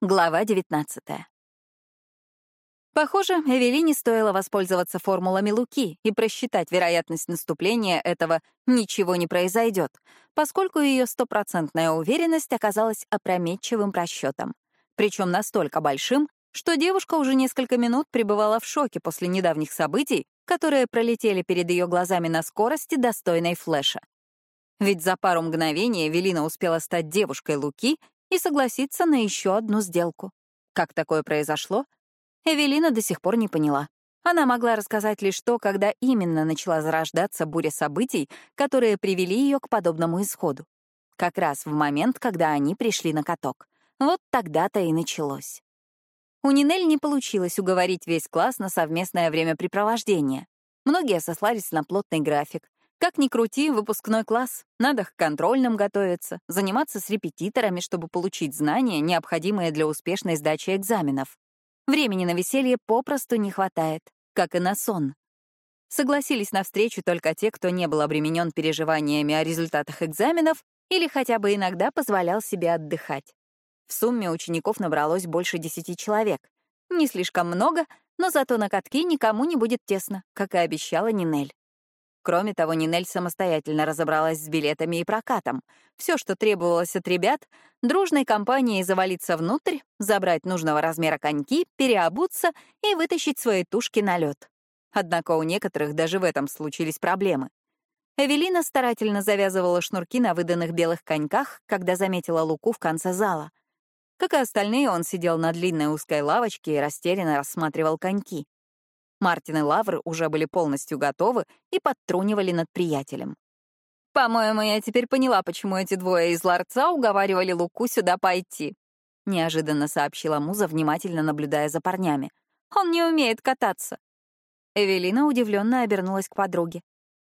Глава 19. Похоже, Эвелине стоило воспользоваться формулами Луки и просчитать вероятность наступления этого «ничего не произойдет», поскольку ее стопроцентная уверенность оказалась опрометчивым расчетом. Причем настолько большим, что девушка уже несколько минут пребывала в шоке после недавних событий, которые пролетели перед ее глазами на скорости, достойной флеша. Ведь за пару мгновений Эвелина успела стать девушкой Луки и согласиться на еще одну сделку. Как такое произошло, Эвелина до сих пор не поняла. Она могла рассказать лишь то, когда именно начала зарождаться буря событий, которые привели ее к подобному исходу. Как раз в момент, когда они пришли на каток. Вот тогда-то и началось. У Нинель не получилось уговорить весь класс на совместное времяпрепровождение. Многие сослались на плотный график, как ни крути, выпускной класс. Надо к контрольным готовиться, заниматься с репетиторами, чтобы получить знания, необходимые для успешной сдачи экзаменов. Времени на веселье попросту не хватает, как и на сон. Согласились на встречу только те, кто не был обременен переживаниями о результатах экзаменов или хотя бы иногда позволял себе отдыхать. В сумме учеников набралось больше десяти человек. Не слишком много, но зато на катке никому не будет тесно, как и обещала Нинель. Кроме того, Нинель самостоятельно разобралась с билетами и прокатом. Все, что требовалось от ребят — дружной компанией завалиться внутрь, забрать нужного размера коньки, переобуться и вытащить свои тушки на лед. Однако у некоторых даже в этом случились проблемы. Эвелина старательно завязывала шнурки на выданных белых коньках, когда заметила Луку в конце зала. Как и остальные, он сидел на длинной узкой лавочке и растерянно рассматривал коньки. Мартин и Лавр уже были полностью готовы и подтрунивали над приятелем. «По-моему, я теперь поняла, почему эти двое из ларца уговаривали Луку сюда пойти», — неожиданно сообщила Муза, внимательно наблюдая за парнями. «Он не умеет кататься». Эвелина удивленно обернулась к подруге.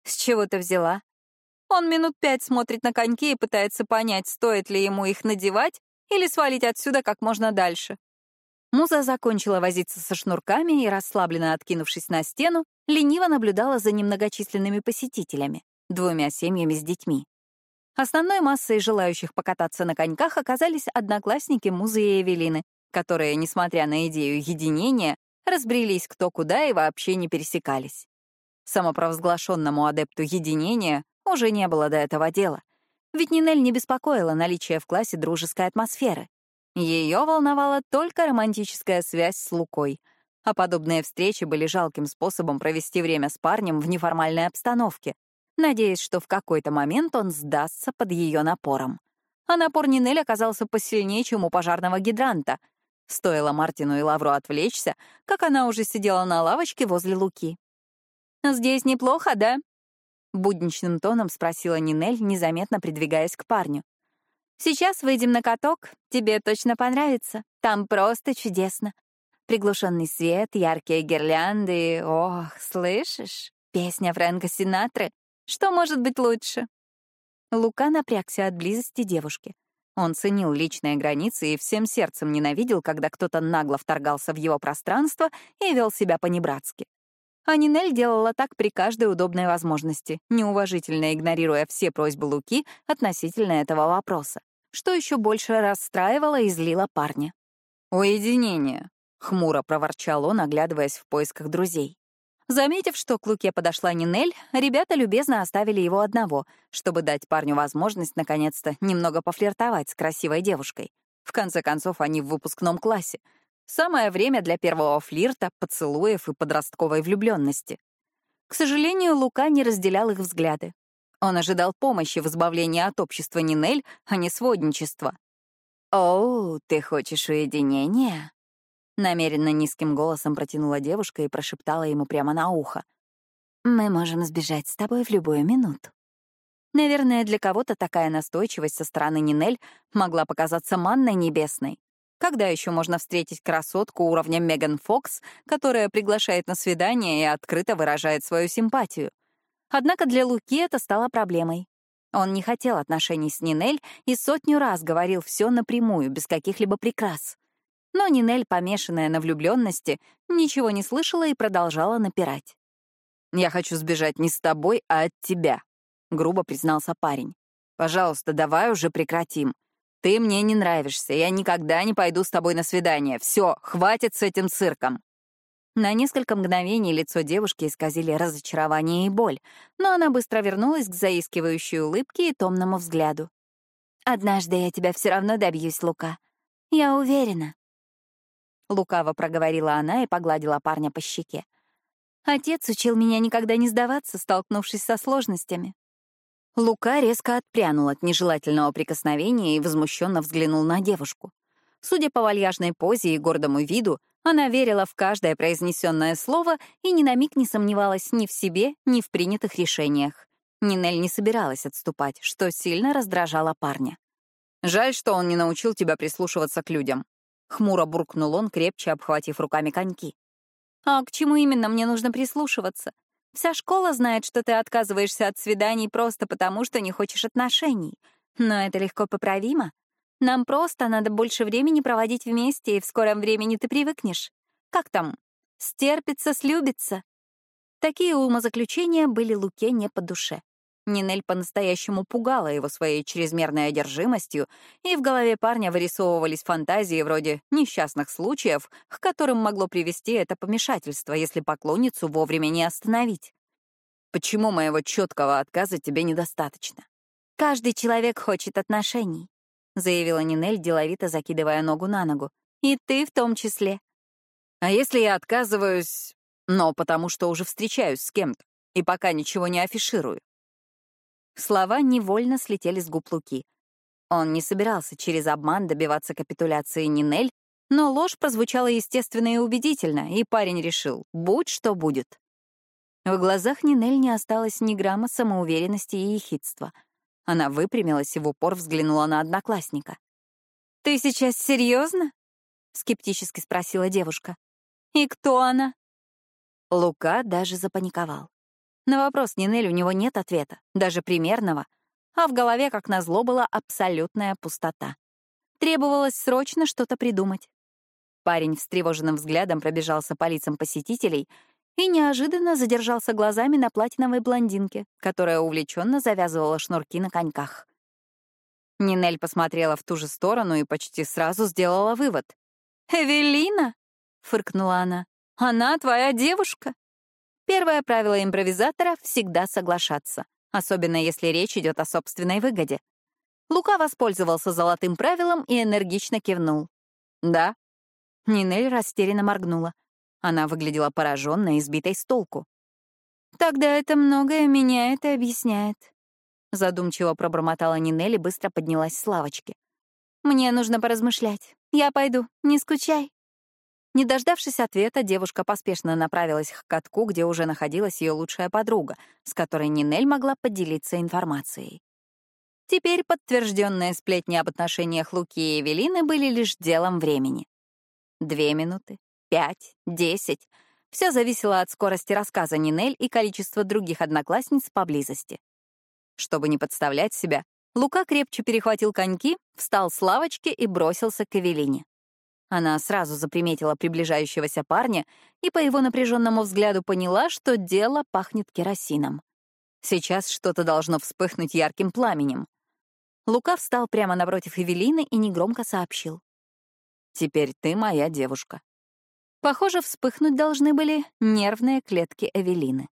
«С чего ты взяла?» Он минут пять смотрит на коньки и пытается понять, стоит ли ему их надевать или свалить отсюда как можно дальше. Муза закончила возиться со шнурками и, расслабленно откинувшись на стену, лениво наблюдала за немногочисленными посетителями, двумя семьями с детьми. Основной массой желающих покататься на коньках оказались одноклассники Музы и Эвелины, которые, несмотря на идею единения, разбрелись кто куда и вообще не пересекались. Самопровозглашенному адепту единения уже не было до этого дела, ведь Нинель не беспокоила наличие в классе дружеской атмосферы. Ее волновала только романтическая связь с Лукой, а подобные встречи были жалким способом провести время с парнем в неформальной обстановке, надеясь, что в какой-то момент он сдастся под ее напором. А напор Нинель оказался посильнее, чем у пожарного гидранта. Стоило Мартину и Лавру отвлечься, как она уже сидела на лавочке возле Луки. «Здесь неплохо, да?» — будничным тоном спросила Нинель, незаметно придвигаясь к парню. Сейчас выйдем на каток, тебе точно понравится. Там просто чудесно. Приглушенный свет, яркие гирлянды. Ох, слышишь? Песня Фрэнка Синатры. Что может быть лучше? Лука напрягся от близости девушки. Он ценил личные границы и всем сердцем ненавидел, когда кто-то нагло вторгался в его пространство и вел себя по-небратски. А Нинель делала так при каждой удобной возможности, неуважительно игнорируя все просьбы Луки относительно этого вопроса что еще больше расстраивало и злило парня. «Уединение», — хмуро проворчал он, оглядываясь в поисках друзей. Заметив, что к Луке подошла Нинель, ребята любезно оставили его одного, чтобы дать парню возможность наконец-то немного пофлиртовать с красивой девушкой. В конце концов, они в выпускном классе. Самое время для первого флирта, поцелуев и подростковой влюбленности. К сожалению, Лука не разделял их взгляды. Он ожидал помощи в избавлении от общества Нинель, а не сводничества. «Оу, ты хочешь уединения?» Намеренно низким голосом протянула девушка и прошептала ему прямо на ухо. «Мы можем сбежать с тобой в любую минуту». Наверное, для кого-то такая настойчивость со стороны Нинель могла показаться манной небесной. Когда еще можно встретить красотку уровня Меган Фокс, которая приглашает на свидание и открыто выражает свою симпатию? Однако для Луки это стало проблемой. Он не хотел отношений с Нинель и сотню раз говорил все напрямую, без каких-либо прикрас. Но Нинель, помешанная на влюбленности, ничего не слышала и продолжала напирать. «Я хочу сбежать не с тобой, а от тебя», — грубо признался парень. «Пожалуйста, давай уже прекратим. Ты мне не нравишься, я никогда не пойду с тобой на свидание. Все, хватит с этим цирком. На несколько мгновений лицо девушки исказили разочарование и боль, но она быстро вернулась к заискивающей улыбке и томному взгляду. «Однажды я тебя все равно добьюсь, Лука. Я уверена». Лукаво проговорила она и погладила парня по щеке. «Отец учил меня никогда не сдаваться, столкнувшись со сложностями». Лука резко отпрянул от нежелательного прикосновения и возмущенно взглянул на девушку. Судя по вальяжной позе и гордому виду, она верила в каждое произнесенное слово и ни на миг не сомневалась ни в себе, ни в принятых решениях. Нинель не собиралась отступать, что сильно раздражало парня. «Жаль, что он не научил тебя прислушиваться к людям», — хмуро буркнул он, крепче обхватив руками коньки. «А к чему именно мне нужно прислушиваться? Вся школа знает, что ты отказываешься от свиданий просто потому, что не хочешь отношений. Но это легко поправимо. Нам просто надо больше времени проводить вместе, и в скором времени ты привыкнешь. Как там? Стерпится, слюбится. Такие умозаключения были Луке не по душе. Нинель по-настоящему пугала его своей чрезмерной одержимостью, и в голове парня вырисовывались фантазии вроде несчастных случаев, к которым могло привести это помешательство, если поклонницу вовремя не остановить. Почему моего четкого отказа тебе недостаточно? Каждый человек хочет отношений. — заявила Нинель, деловито закидывая ногу на ногу. «И ты в том числе». «А если я отказываюсь, но потому что уже встречаюсь с кем-то и пока ничего не афиширую?» Слова невольно слетели с губ Луки. Он не собирался через обман добиваться капитуляции Нинель, но ложь прозвучала естественно и убедительно, и парень решил — будь что будет. В глазах Нинель не осталось ни грамма самоуверенности и ехидства — она выпрямилась и в упор взглянула на одноклассника. «Ты сейчас серьезно? скептически спросила девушка. «И кто она?» Лука даже запаниковал. На вопрос Нинель у него нет ответа, даже примерного, а в голове, как назло, была абсолютная пустота. Требовалось срочно что-то придумать. Парень встревоженным взглядом пробежался по лицам посетителей — и неожиданно задержался глазами на платиновой блондинке, которая увлеченно завязывала шнурки на коньках. Нинель посмотрела в ту же сторону и почти сразу сделала вывод. «Эвелина?» — фыркнула она. «Она твоя девушка?» Первое правило импровизатора — всегда соглашаться, особенно если речь идет о собственной выгоде. Лука воспользовался золотым правилом и энергично кивнул. «Да». Нинель растерянно моргнула. Она выглядела пораженной и сбитой с толку. «Тогда это многое меняет и объясняет», — задумчиво пробормотала Нинелли, быстро поднялась с лавочки. «Мне нужно поразмышлять. Я пойду, не скучай». Не дождавшись ответа, девушка поспешно направилась к катку, где уже находилась ее лучшая подруга, с которой Нинель могла поделиться информацией. Теперь подтвержденные сплетни об отношениях Луки и Эвелины были лишь делом времени. Две минуты, пять, десять. Все зависело от скорости рассказа Нинель и количества других одноклассниц поблизости. Чтобы не подставлять себя, Лука крепче перехватил коньки, встал с лавочки и бросился к Эвелине. Она сразу заприметила приближающегося парня и по его напряженному взгляду поняла, что дело пахнет керосином. Сейчас что-то должно вспыхнуть ярким пламенем. Лука встал прямо напротив Эвелины и негромко сообщил. «Теперь ты моя девушка». Похоже, вспыхнуть должны были нервные клетки Эвелины.